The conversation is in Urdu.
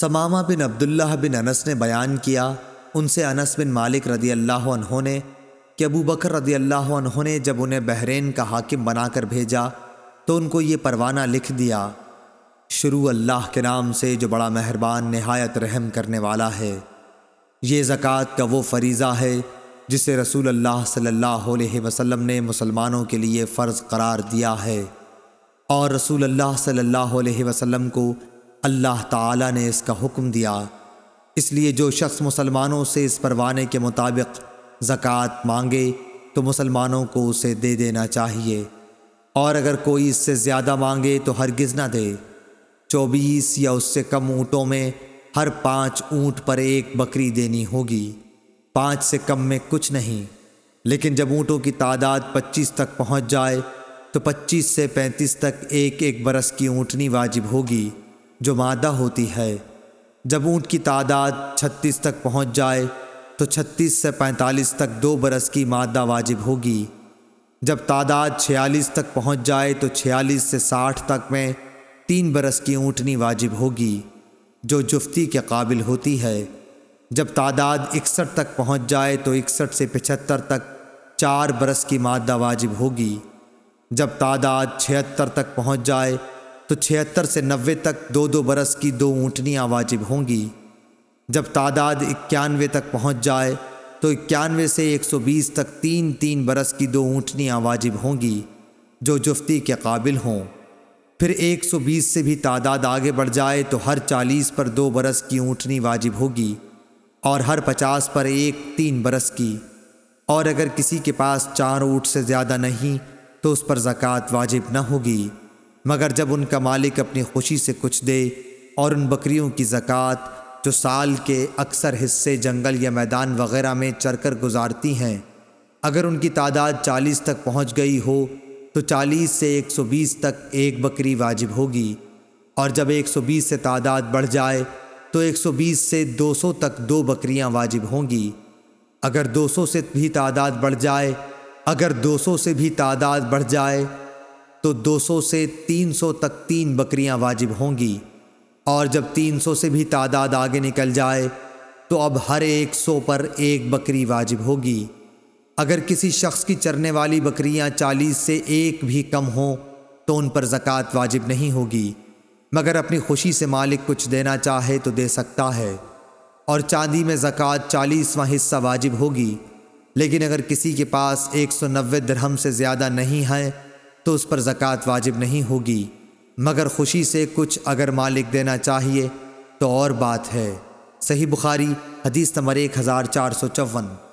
سمامہ بن عبداللہ بن انس نے بیان کیا، ان سے انس بن مالک رضی اللہ عنہ نے کہ ابو بکر رضی اللہ عنہ نے جب انہیں بحرین کا حاکم بنا کر بھیجا تو ان کو یہ پروانہ لکھ دیا، شروع اللہ کے نام سے جو بڑا مہربان، نہایت رحم کرنے والا ہے۔ یہ زکوٰۃ کا وہ فریضہ ہے جسے رسول اللہ صلی اللہ علیہ وسلم نے مسلمانوں کے لیے فرض قرار دیا ہے۔ اور رسول اللہ صلی اللہ علیہ وسلم کو اللہ تعالیٰ نے اس کا حکم دیا۔ اس لیے جو شخص مسلمانوں سے اس پروانے کے مطابق زکوٰۃ مانگے، تو مسلمانوں کو اسے دے دینا چاہیے۔ اور اگر کوئی اس سے زیادہ مانگے، تو ہرگز نہ دے۔ چوبیس یا اس سے کم اونٹوں میں ہر پانچ اونٹ پر ایک بکری دینی ہوگی۔ پانچ سے کم میں کچھ نہیں۔ لیکن جب اونٹوں کی تعداد پچیس تک پہنچ جائے، تو پچیس سے پینتیس تک ایک ایک برس کی اونٹنی واجب ہوگی۔ جو مادہ ہوتی ہے۔ جب اونٹ کی تعداد چھتیس تک پہنچ جائے، تو چھتیس سے پینتالیس تک دو برس کی مادہ واجب ہوگی۔ جب تعداد چھیالیس تک پہنچ جائے، تو چھیالیس سے ساٹھ تک میں تین برس کی اونٹنی واجب ہوگی، جو جفتی کے قابل ہوتی ہے۔ جب تعداد اکسٹھ تک پہنچ جائے، تو اکسٹھ سے پچہتر تک چار برس کی مادہ واجب ہوگی۔ جب تعداد چھہتر تک پہنچ جائے تو چھہتر سے نوے تک دو دو برس کی دو اونٹنیاں واجب ہوں گی۔ جب تعداد اکیانوے تک پہنچ جائے تو اکیانوے سے ایک سو بیس تک تین تین برس کی دو اونٹنیاں واجب ہوں گی جو جفتی کے قابل ہوں۔ پھر ایک سو بیس سے بھی تعداد آگے بڑھ جائے تو ہر چالیس پر دو برس کی اونٹنی واجب ہوگی اور ہر پچاس پر ایک تین برس کی۔ اور اگر کسی کے پاس چار اونٹ سے زیادہ نہیں تو اس پر زکوٰۃ واجب نہ ہوگی۔ مگر جب ان کا مالک اپنی خوشی سے کچھ دے اور ان بکریوں کی زکوٰۃ جو سال کے اکثر حصے جنگل یا میدان وغیرہ میں چر کر گزارتی ہیں، اگر ان کی تعداد چالیس تک پہنچ گئی ہو، تو چالیس سے ایک سو بیس تک ایک بکری واجب ہوگی۔ اور جب ایک سو بیس سے تعداد بڑھ جائے، تو ایک سو بیس سے دو سو تک دو بکریاں واجب ہوں گی۔ اگر دو سو سے بھی تعداد بڑھ جائے، اگر دو سو سے بھی تعداد بڑھ جائے تو دو سو سے تین سو تک تین بکریاں واجب ہوں گی۔ اور جب تین سو سے بھی تعداد آگے نکل جائے، تو اب ہر ایک سو پر ایک بکری واجب ہوگی۔ اگر کسی شخص کی چرنے والی بکریاں چالیس سے ایک بھی کم ہوں، تو ان پر زکوٰۃ واجب نہیں ہوگی۔ مگر اپنی خوشی سے مالک کچھ دینا چاہے تو دے سکتا ہے۔ اور چاندی میں زکوٰۃ چالیسواں حصہ واجب ہوگی۔ لیکن اگر کسی کے پاس ایک سو نوے درہم سے زیادہ نہیں ہے تو اس پر زکوٰۃ واجب نہیں ہوگی۔ مگر خوشی سے کچھ اگر مالک دینا چاہیے تو اور بات ہے۔ صحیح بخاری، حدیث نمبر ایک ہزار چار سو چون۔